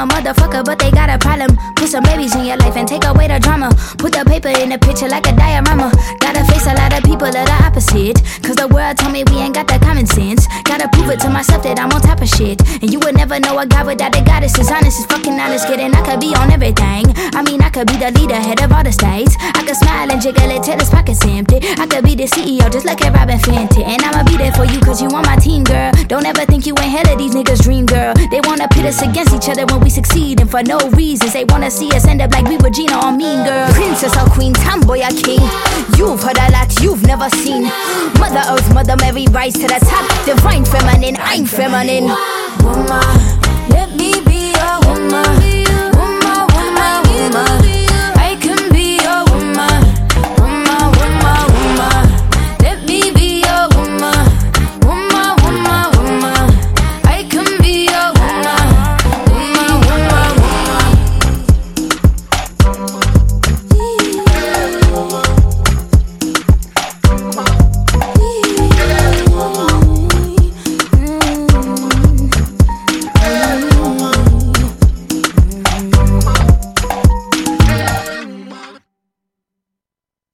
a motherfucker, but they got a problem. Put some babies in your life and take away the drama. Put the paper in the picture like a diorama. Gotta face a lot of people of the opposite. Cause the world told me we ain't got that common sense. Gotta prove it to myself that I'm on top of shit. And you would never know a guy without a goddess is honest, is fucking honest. Kidding, I could be on everything. I mean, I could be the leader, head of all the states. I could smile and jiggle it till his pockets empty. I could be the CEO, just like a Robyn Fenty. And I'ma be there for you, cause you on my team, girl. Don't ever think you ain't hell of these niggas' dream, girl. They wanna pit us against each other when we succeed, and for no reasons. They wanna see us end up like we were Gina or Mean Girl. Princess or Queen, tomboy or king. You've heard a lot you've never seen. Mother Earth, Mother Mary, rise to the top. Divine feminine, I'm feminine.